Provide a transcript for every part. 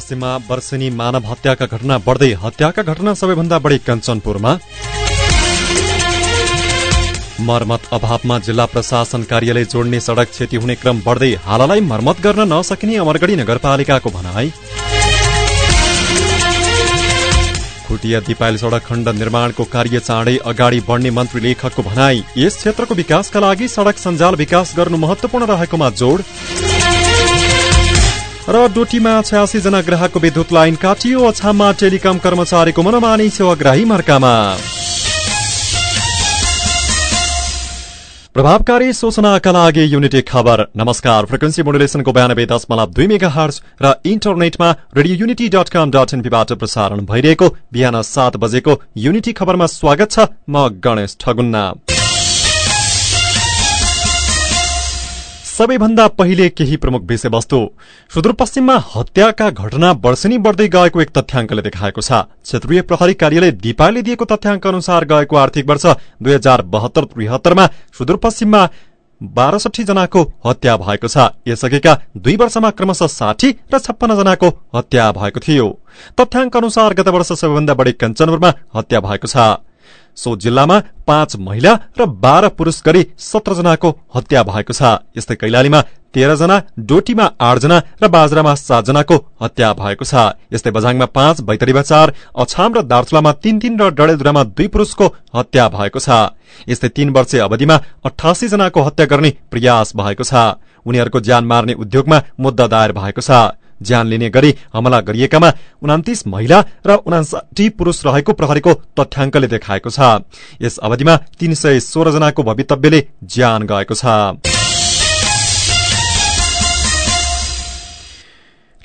सुदूरपश्चिममा वर्षेनी मानव हत्याका घटना बढ्दै हत्याका घटना सबैभन्दा बढी कञ्चनपुरमा। मर्मत अभावमा जिल्ला प्रशासन कार्यालय जोड्ने सड़क क्षति हुने क्रम बढ्दै हाललाई मर्मत गर्न नसकिने अमरगढ़ी नगरपालिकाको भनाई। खुटिया दिपायल सड़क खण्ड निर्माणको कार्य चाँडै अगाडि बढ्ने मन्त्री लेखकको भनाई। यस क्षेत्रको विकासका लागि सड़क सञ्जाल विकास गर्नु महत्वपूर्ण रहेकोमा जोड़। र डोटीमा छयासी जना ग्राहकको विद्युत लाइन काटियो। अछाममा टेलिकम कर्मचारीको मनमानी सेवाग्राही मर्कामा। प्रभावकारी सूचनाका लागि युनिटी खबर। नमस्कार। फ्रिक्वेन्सी मोडुलेसनको बयानब्बे दशमलव दुई मेगा हर्च र इन्टरनेटमा radio unity dot com dot एनपीबाट प्रसारण भइरहेको बिहान सात बजेको युनिटी खबरमा स्वागत छ म गणेश ठगुन्ना। सबैभन्दा पहिले केही प्रमुख विषयवस्तु। सुदूरपश्चिममा हत्याका घटना वर्षेनी बढ्दै गएको एक तथ्याङ्कले देखाएको छ। क्षेत्रीय प्रहरी कार्यालय दिपाले दिएको तथ्याङ्क अनुसार गएको आर्थिक वर्ष दुई हजार बहत्तर त्रिहत्तरमा सुदूरपश्चिममा बाह्रसठी जनाको हत्या भएको छ। यसअघिका दुई वर्षमा क्रमशः साठी र छप्पन्न जनाको हत्या भएको थियो। तथ्याङ्क अनुसार गत वर्ष सबैभन्दा बढी कञ्चनपुरमा हत्या भएको छ। सो जिल्लामा पाँच महिला र बाह्र पुरूष गरी सत्र जनाको हत्या भएको छ। यस्तै कैलालीमा तेह्र जना डोटीमा आठ जना र बाजरामा सात जनाको हत्या भएको छ। यस्तै बझाङमा पाँच बैतरीमा चार अछाम र दार्चुलामा तीन तीन र डडेलधुरामा दुई पुरूषको हत्या भएको छ। यस्तै तीन वर्षे अवधिमा अठासी जनाको हत्या गर्ने प्रयास भएको छ। उनीहरूको ज्यान मार्ने उद्योगमा मुद्दा दायर भएको छ। ज्यान लिने गरी हमला गरिएकामा उनातिस महिला र उनासाठी पुरूष रहेको प्रहरीको तथ्याङ्कले देखाएको छ। यस अवधिमा तीन सय सोह्र जनाको भवितव्यले ज्यान गएको छ।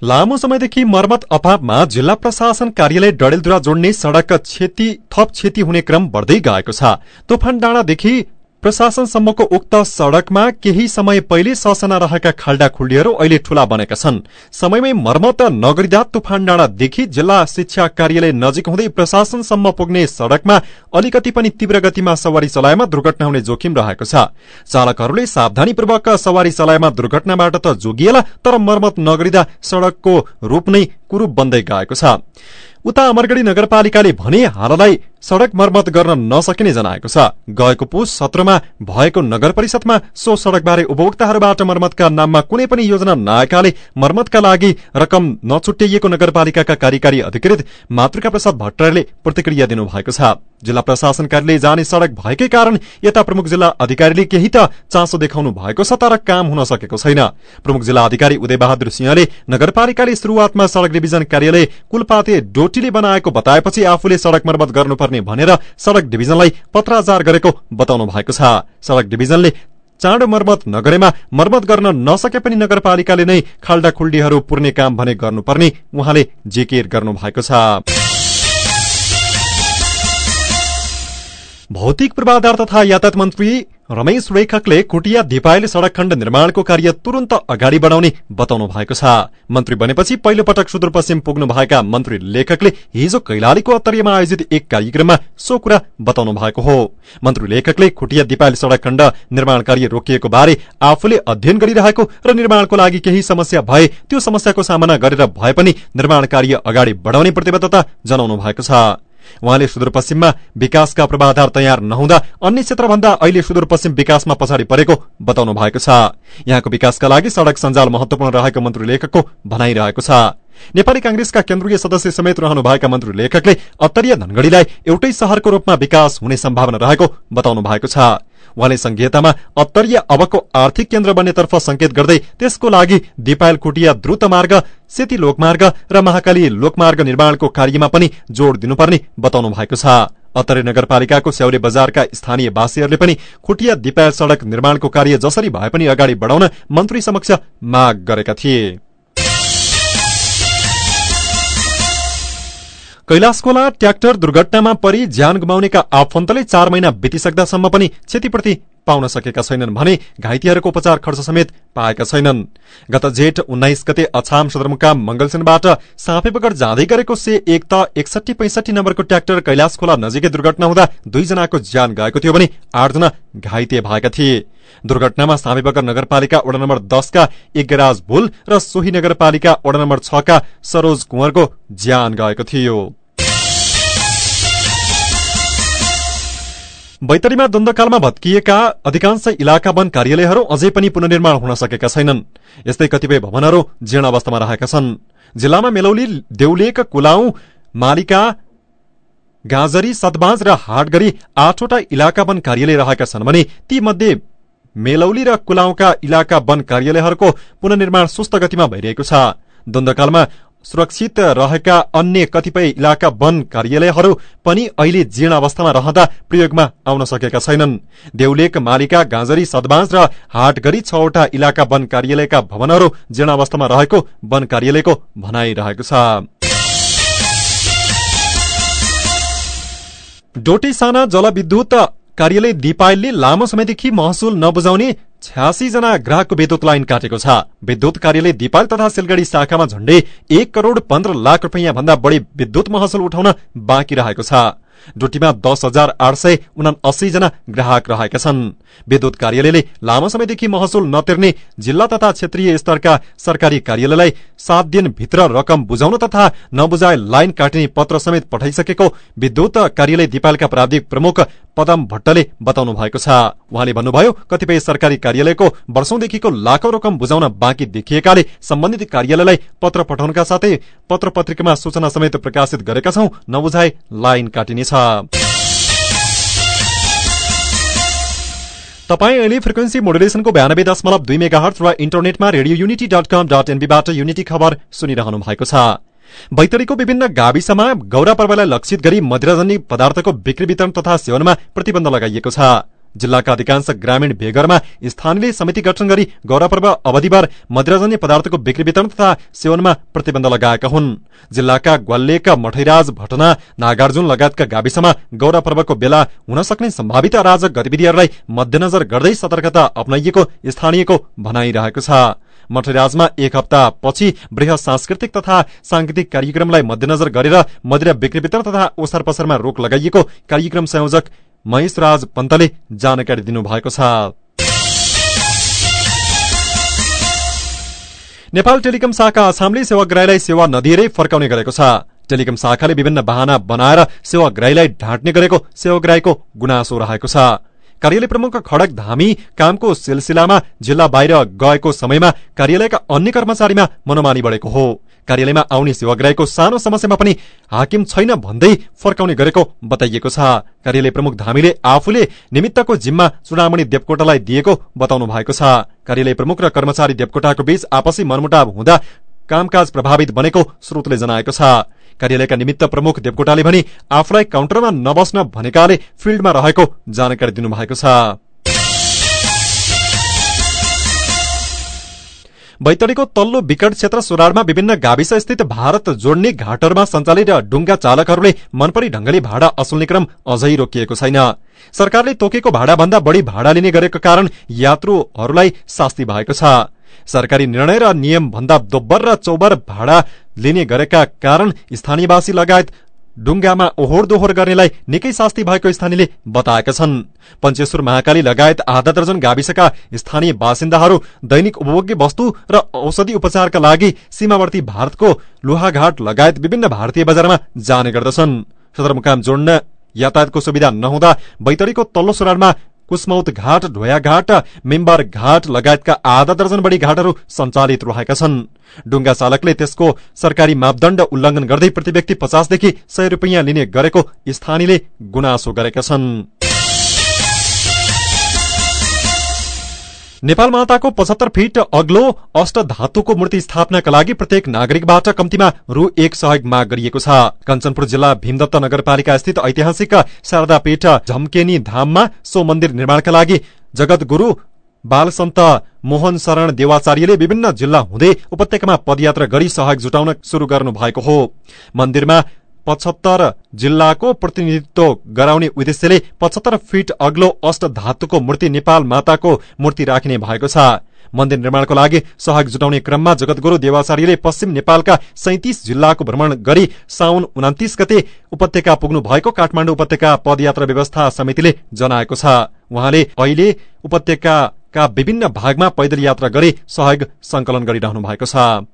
लामो समयदेखि मर्मत अभावमा जिल्ला प्रशासन कार्यालय डडेलधुरा जोड्ने सड़क क्षति थप क्षति हुने क्रम बढ्दै गएको छ। तोफान डाँडादेखि प्रशासनसम्मको उक्त सड़कमा केही समय पहिले ससना रहेका खाल्डा खुल्डीहरू अहिले ठूला बनेका छन्। समयमै मर्मत नगरिँदा तुफान डाँडादेखि जिल्ला शिक्षा कार्यालय नजिक हुँदै प्रशासनसम्म पुग्ने सड़कमा अलिकति पनि तीव्र गतिमा सवारी चलाएमा दुर्घटना हुने जोखिम रहेको छ। चालकहरूले सावधानीपूर्वक सवारी चलाएमा दुर्घटनाबाट त जोगिएला तर मर्मत नगरिँदा सड़कको रूप नै कुरूप बन्दै गएको छ। उता अमरगढ़ी नगरपालिकाले भने हाललाई सड़क मर्मत गर्न नसकिने जनाएको छ। गएको पुस सत्रमा भएको नगर परिषदमा सो सड़कबारे उपभोक्ताहरूबाट मर्मतका नाममा कुनै पनि योजना नआएकाले मर्मतका लागि रकम नछुट्याइएको नगरपालिकाका कार्यकारी अधिकृत मातृका प्रसाद भट्टराईले प्रतिक्रिया दिनुभएको छ। जिल्ला प्रशासन कार्यालय जाने सड़क भएकै कारण यता प्रमुख जिल्ला अधिकारीले केही त चासो देखाउनु भएको छ तर काम हुन सकेको छैन। प्रमुख जिल्ला अधिकारी उदय बहादुर सिंहले नगरपालिकाले शुरूआतमा सड़क डिभिजन कार्यालय कुलपाते डोटीले बनाएको बताएपछि आफूले सड़क मर्मत गर्नुपर्ने भनेर सड़क डिभिजनलाई पत्राचार गरेको बताउनु भएको छ। सड़क डिभिजनले चाँडो मर्मत नगरेमा मर्मत गर्न नसके पनि नगरपालिकाले नै खाल्डा खुल्डीहरू पुर्ने काम भने गर्नुपर्ने उहाँले जिकिर गर्नु भएको छ। भौतिक पूर्वाधार तथा यातायात मन्त्री रमेश रेखकले कुटिया दिपायल सड़क खण्ड निर्माणको कार्य तुरन्त अगाडि बढाउने बताउनु भएको छ। मन्त्री बनेपछि पहिलो पटक सुदूरपश्चिम पुग्नुभएका मन्त्री लेखकले हिजो कैलालीको अत्तरीमा आयोजित एक कार्यक्रममा सो कुरा बताउनु भएको हो। मन्त्री लेखकले खुटिया दिपायल सड़क खण्ड निर्माण कार्य रोकिएको बारे आफूले अध्ययन गरिरहेको र निर्माणको लागि केही समस्या भए त्यो समस्याको सामना गरेर भए पनि निर्माण कार्य अगाडि बढाउने प्रतिबद्धता जनाउनु भएको छ। उहाँले सुदूरपश्चिममा विकासका पूर्वाधार तयार नहुँदा अन्य क्षेत्रभन्दा अहिले सुदूरपश्चिम विकासमा पछाडि परेको बताउनु भएको छ। यहाँको विकासका लागि सड़क सञ्जाल महत्वपूर्ण रहेको मन्त्री लेखकको भनाइरहेको छ। नेपाली कांग्रेसका केन्द्रीय सदस्य समेत रहनुभएका मन्त्री लेखकले अत्तरीय धनगढ़ीलाई एउटै शहरको रूपमा विकास हुने सम्भावना रहेको बताउनु भएको छ। उहाँले संघीयतामा अत्तरीय अबको आर्थिक केन्द्र बन्नेतर्फ संकेत गर्दै त्यसको लागि दिपायल कुटिया द्रुत मार्ग सेती लोकमार्ग र महाकाली लोकमार्ग निर्माणको कार्यमा पनि जोड़ दिनुपर्ने बताउनु भएको छ। अत्तरे नगरपालिकाको स्याउरे बजारका स्थानीय वासीहरूले पनि खुटिया दिपायल सड़क निर्माणको कार्य जसरी भए पनि अगाडि बढाउन मन्त्री समक्ष माग गरेका थिए। कैलाशकोला ट्र्याक्टर दुर्घटनामा परि ज्यान गुमाउनेका आफन्तले चार महिना बितिसक्दासम्म पनि क्षतिपूर्ति पाउन सकेका छैनन् भने घाइतेहरूको उपचार खर्च समेत पाएका छैनन्। गत जेठ उन्नाइस गते अछाम सदरमुकाम मंगलसेनबाट साँपेबगढ जाँदै गरेको से एक त एकसठी पैंसठी नम्बरको ट्र्याक्टर कैलाश खोला नजिकै दुर्घटना हुँदा दुईजनाको ज्यान गएको थियो भने आठजना घाइते भएका थिए। दुर्घटनामा सामेबगर नगरपालिका वडा नम्बर दसका एकराज भुल र सोही नगरपालिका वडा नम्बर छका सरोज कुँवरको ज्यान गएको थियो। बैतडीमा द्वन्दकालमा भत्किएका अधिकांश इलाका वन कार्यालयहरू अझै पनि पुननिर्माण हुन सकेका छैनन्। यस्तै कतिपय भवनहरू जीर्ण अवस्थामा रहेका छन्। जिल्लामा मेलौली देउलेक कुलाउ मालिका गाजरी सतबाज र हाटगरी आठवटा इलाका वन कार्यालय रहेका छन् भने ती मध्ये मेलौली र कुलाउका इलाका वन कार्यालयहरूको पुननिर्माण सुस्त गतिमा भइरहेको छ। द्वन्दकालमा सुरक्षित रहेका अन्य कतिपय इलाका वन कार्यालयहरू पनि अहिले जीर्ण अवस्थामा रहँदा प्रयोगमा आउन सकेका छैनन्। देउलेक मालिका गाँजरी सदबाज र हाटगरी छवटा इलाका वन कार्यालयका भवनहरू जीर्ण अवस्थामा रहेको वन कार्यालयको भनाइरहेको छ। डोटी साना जलविद्युत कार्यालय दिपायलले लामो समयदेखि महसुल नबुझाउने छ्यासी जना ग्राहकको विद्युत लाइन काटेको छ। विद्युत कार्यालय दिपाल तथा सिलगढ़ी शाखामा झण्डै एक करोड़ पन्ध्र लाख रुपियाँ भन्दा बढ़ी विद्युत महसुल उठाउन बाँकी रहेको छ। डोटीमा दस हजार आठ सय उनासी जना ग्राहक रहेका छन्। विद्युत कार्यालयले लामो समयदेखि महसुल नतिर्ने जिल्ला तथा क्षेत्रीय स्तरका सरकारी कार्यालयलाई सात दिनभित्र रकम बुझाउन तथा नबुझाए लाइन काट्ने पत्र समेत पठाइसकेको विद्युत कार्यालय दिपालका प्राविधिक प्रमुख पदम भट्टले बताउनु भएको छ। उहाँले भन्नुभयो कतिपय सरकारी कार्यालयको वर्षौंदेखिको लाखौं रकम बुझाउन बाँकी देखिएकाले सम्बन्धित कार्यालयलाई पत्र पठाउनका साथै पत्र पत्रिकामा सूचना समेत प्रकाशित गरेका छौं। नबुझाए लाइन काटिनेछ तपाईँ अहिले फ्रिक्वेन्सी मोडुलेसनको बयानब्बे दशमलव दुई मेगा हर्च र इन्टरनेटमा radio unity dot com dot एनबीबाट unity खबर सुनिरहनु भएको छ। बैतडीको विभिन्न गाविसमा गौरा पर्वलाई लक्षित गरी मदिराजन्य पदार्थको बिक्री वितरण तथा सेवनमा प्रतिबन्ध लगाइएको छ। जिल्लाका अधिकांश ग्रामीण भेगरमा स्थानीय समिति गठन गरी गौरा पर्व अवधिभर मदिराजन्य पदार्थको बिक्री वितरण तथा सेवनमा प्रतिबन्ध लगाएका हुन्। जिल्लाका ग्वाल्लेक मठैराज भटना नागार्जुन लगायतका गाविसमा गौरा पर्वको बेला हुन सक्ने सम्भावित अराजक गतिविधिहरूलाई मध्यनजर गर्दै सतर्कता अप्नाइएको स्थानीयको भनाइरहेको छ। मठराजमा एक हप्ता पछि वृहत सांस्कृतिक तथा सांगीतिक कार्यक्रमलाई मध्यनजर गरेर मदिरा बिक्री वितरण तथा ओसार पसारमा रोक लगाइएको कार्यक्रम संयोजक महेश राज पन्तले जानकारी दिनुभएको छ। नेपाल टेलिकम शाखा आसामले सेवाग्राहीलाई सेवा नदिएरै फर्काउने गरेको छ। टेलिकम शाखाले विभिन्न वाहना बनाएर सेवाग्राहीलाई ढाँट्ने गरेको सेवाग्राहीको गुनासो रहेको छ। कार्यालय प्रमुख खडक धामी कामको सिलसिलामा जिल्ला बाहिर गएको समयमा कार्यालयका अन्य कर्मचारीमा मनोमानी बढेको हो। कार्यालयमा आउने सेवाग्राहीको सानो समस्यामा पनि हाकिम छैन भन्दै फर्काउने गरेको बताइएको छ। कार्यालय प्रमुख धामीले आफूले निमित्तको जिम्मा चुडामणि देवकोटालाई दिएको बताउनु भएको छ। कार्यालय प्रमुख र कर्मचारी देवकोटाको बीच आपसी मनमुटाव हुँदा कामकाज प्रभावित बनेको स्रोतले जनाएको छ। कार्यालयका निमित्त प्रमुख देवकोटाले भने आफूलाई काउन्टरमा नबस्न भनेकाले फिल्डमा रहेको जानकारी दिनुभएको छ। बैतडीको तल्लो विकट क्षेत्र सोराडमा विभिन्न गाविस स्थित भारत जोड्ने घाटहरूमा सञ्चालित डुङ्गा चालकहरूले मनपरी ढंगले भाडा असुल्ने क्रम अझै रोकिएको छैन। सरकारले तोकेको भाडा भन्दा बढ़ी भाडा लिने गरेको कारण यात्रुहरूलाई शास्ति भएको छ। सरकारी निर्णय र नियम भन्दा दोब्बर र चौबर भाडा लिने गरेका कारण स्थानीयवासी लगायत डुङ्गामा ओहोर दोहोर गर्नेलाई निकै शास्ति भएको स्थानीयले बताएका छन्। पञ्चेश्वर महाकाली लगायत आधा दर्जन गाविसका स्थानीय बासिन्दाहरू दैनिक उपभोग्य वस्तु र औषधि उपचारका लागि सीमावर्ती भारतको लोहाघाट लगायत विभिन्न भारतीय बजारमा जाने गर्दछन्। सदरमुकाम जोड्न यातायातको सुविधा नहुँदा बैतडीको तल्लो सुराडमा कुसमौत घाट ढोया घाट मेम्बर घाट लगायतका आधा दर्जन बढी घाटहरू सञ्चालित रहेका छन्। डुङ्गा चालकले त्यसको सरकारी मापदण्ड उल्लंघन गर्दै प्रति व्यक्ति पचासदेखि सय रुपियाँ लिने गरेको स्थानीयले गुनासो गरेका छन्। नेपाल माताको पचहत्तर फिट अग्लो अष्ट धातुको मूर्ति स्थापनाका लागि प्रत्येक नागरिकबाट कम्तीमा रु एक सहयोग माग गरिएको छ। कञ्चनपुर जिल्ला भीमदत्त नगरपालिका स्थित ऐतिहासिक शारदापीठ झम्केनी धाममा सो मन्दिर निर्माणका लागि जगत गुरू बाल सन्त मोहन शरण देवाचार्यले विभिन्न जिल्ला हुँदै उपत्यकामा पदयात्रा गरी सहयोग जुटाउन शुरू गर्नु भएको हो। मन्दिरमा पचहत्तर जिल्लाको प्रतिनिधित्व गराउने उद्देश्यले पचहत्तर फिट अग्लो अष्ट धातुको मूर्ति नेपाल माताको मूर्ति राखिने भएको छ। मन्दिर निर्माणको लागि सहयोग जुटाउने क्रममा जगतगुरू देवाचार्यले पश्चिम नेपालका सैतिस जिल्लाको भ्रमण गरी साउन उनातिस गते उपत्यका पुग्नु भएको काठमाडौँ उपत्यका पदयात्रा व्यवस्था समितिले जनाएको छ। उहाँले अहिले उपत्यकाका विभिन्न भागमा पैदल यात्रा गरी सहयोग संकलन गरिरहनु भएको छ।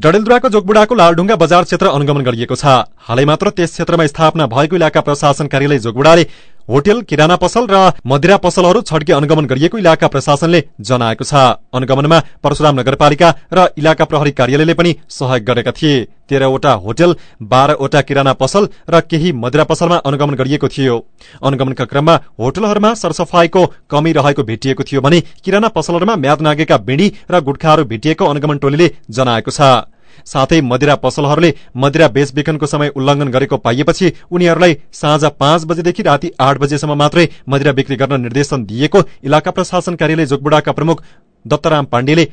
डडेलधुराको जोगबुडाको लालढुङ्गा बजार क्षेत्र अनुगमन गरिएको छ। हालै मात्र त्यस क्षेत्रमा स्थापना भएको इलाका प्रशासन कार्यालय जोगबुडाले होटेल किराना पसल र मदिरा पसलहरू छड्के अनुगमन गरिएको इलाका प्रशासनले जनाएको छ। अनुगमनमा परशुराम नगरपालिका र इलाका प्रहरी कार्यालयले पनि सहयोग गरेका थिए। तेह्रवटा होटेल बाह्रवटा किराना पसल र केही मदिरा पसलमा अनुगमन गरिएको थियो। अनुगमनका क्रममा होटलहरूमा सरसफाईको कमी रहेको भेटिएको थियो भने किराना पसलहरूमा म्याद नागेका बिँडी र गुटखाहरू भेटिएको अनुगमन टोलीले जनाएको छ। साथै मदिरा पसलहरूले मदिरा बेचबिखनको समय उल्लंघन गरेको पाइएपछि उनीहरूलाई साँझ पाँच बजेदेखि राति आठ बजेसम्म मात्रै मदिरा बिक्री गर्न निर्देशन दिएको इलाका प्रशासन कार्यालय जोगबुडाका प्रमुख दत्तराम पाण्डेले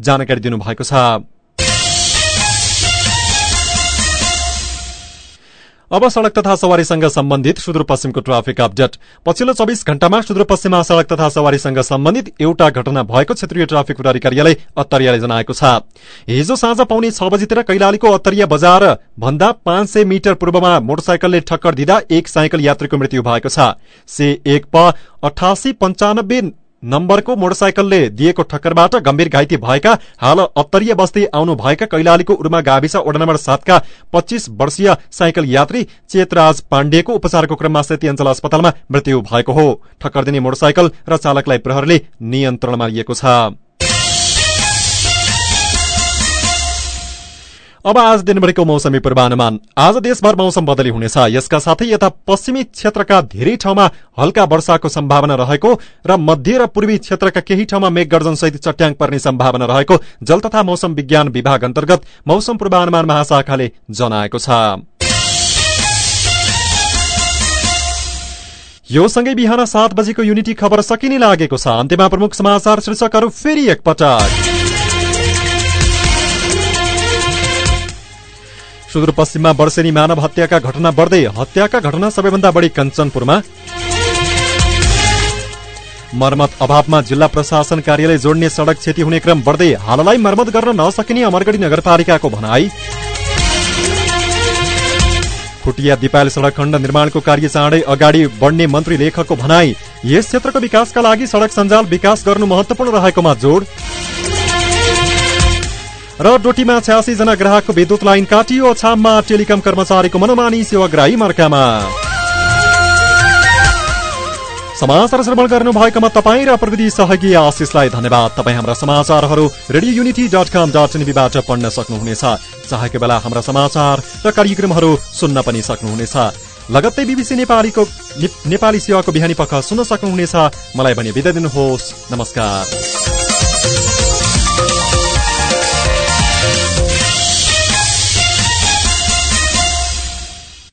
जानकारी दिनुभएको छ। अब सड़क तथा सवारीसँग सम्बन्धित सुदूरपश्चिमको ट्राफिक अपडेट। पछिल्लो चौबिस घण्टामा सुदूरपश्चिममा सड़क तथा सवारीसँग सम्बन्धित एउटा घटना भएको क्षेत्रीय ट्राफिक प्रहरी कार्यालय अत्तरियाले जनाएको छ। हिजो साँझ पाउने छ बजीतिर कैलालीको अत्तरिया बजार भन्दा पाँच सय मिटर पूर्वमा मोटरसाइकलले ठक्कर दिँदा एक साइकल यात्रीको मृत्यु भएको छ। से एक प अठासी पञ्चानब्बे नम्बरको मोटरसाइकलले दिएको ठक्करबाट गम्भीर घाइते भएका हाल अत्तरीय बस्दै आउनु भएका कैलालीको उर्मा गाविस वडा नम्बर सातका पच्चीस वर्षीय साइकल यात्री चेतराज पाण्डेको उपचारको क्रममा सेती अञ्चल अस्पतालमा मृत्यु भएको हो। ठक्कर दिने मोटरसाइकल र चालकलाई प्रहरले नियन्त्रणमा लिएको छ। अब आज दिनभरिको मौसमी पूर्वानुमान। आज देशभर मौसम बदली हुनेछ यसका साथै यता पश्चिमी क्षेत्रका धेरै ठाउँमा हल्का वर्षाको सम्भावना रहेको र मध्य र पूर्वी क्षेत्रका केही ठाउँमा मेघगर्जनसहित चट्याङ पर्ने सम्भावना रहेको जल तथा मौसम विज्ञान विभाग अन्तर्गत मौसम पूर्वानुमान महाशाखाले जनाएको छ। यो सँगै बिहान सात बजेको युनिटी खबर सकिने लागेको छ। अन्त्यमा प्रमुख समाचार शीर्षकहरू फेरि एकपटक। सुदूरपश्चिममा वर्षेनी मानव हत्याका घटना बढ्दै हत्याका घटना सबैभन्दा बढी कञ्चनपुरमा। मर्मत अभावमा जिल्ला प्रशासन कार्यालय जोड्ने सड़क क्षति हुने क्रम बढ्दै हाललाई मर्मत गर्न नसकिने अमरगढी नगरपालिकाको भनाई। खुटिया दिपायल सड़क खण्ड निर्माणको कार्य चाँडै अगाडि बढ्ने मन्त्री लेखकको भनाई यस क्षेत्रको विकासका लागि सड़क सञ्जाल विकास गर्नु महत्वपूर्ण रहेकोमा जोड। र डोटीमा छयासी जना ग्राहकको विद्युत लाइन काटियो। छाममा टेलिकम कर्मचारीको मनोमानी सेवाग्राही मर्कामा। समाचार श्रवण गर्नु भएकोमा तपाईँ र प्रविधि सहयोगी आशिषलाई धन्यवाद। तपाईँ हाम्रा समाचारहरू radio unity dot com dot एनबीबाट पढ्न सक्नुहुनेछ। चाहेको बेला हाम्रा समाचार र कार्यक्रमहरू सुन्न पनि सक्नुहुनेछ। लगत्तै बिबिसी नेपालीको नेपाली सेवाको बिहानी पख सुन्न सक्नुहुनेछ। मलाई भने बिदा दिनुहोस्। नमस्कार।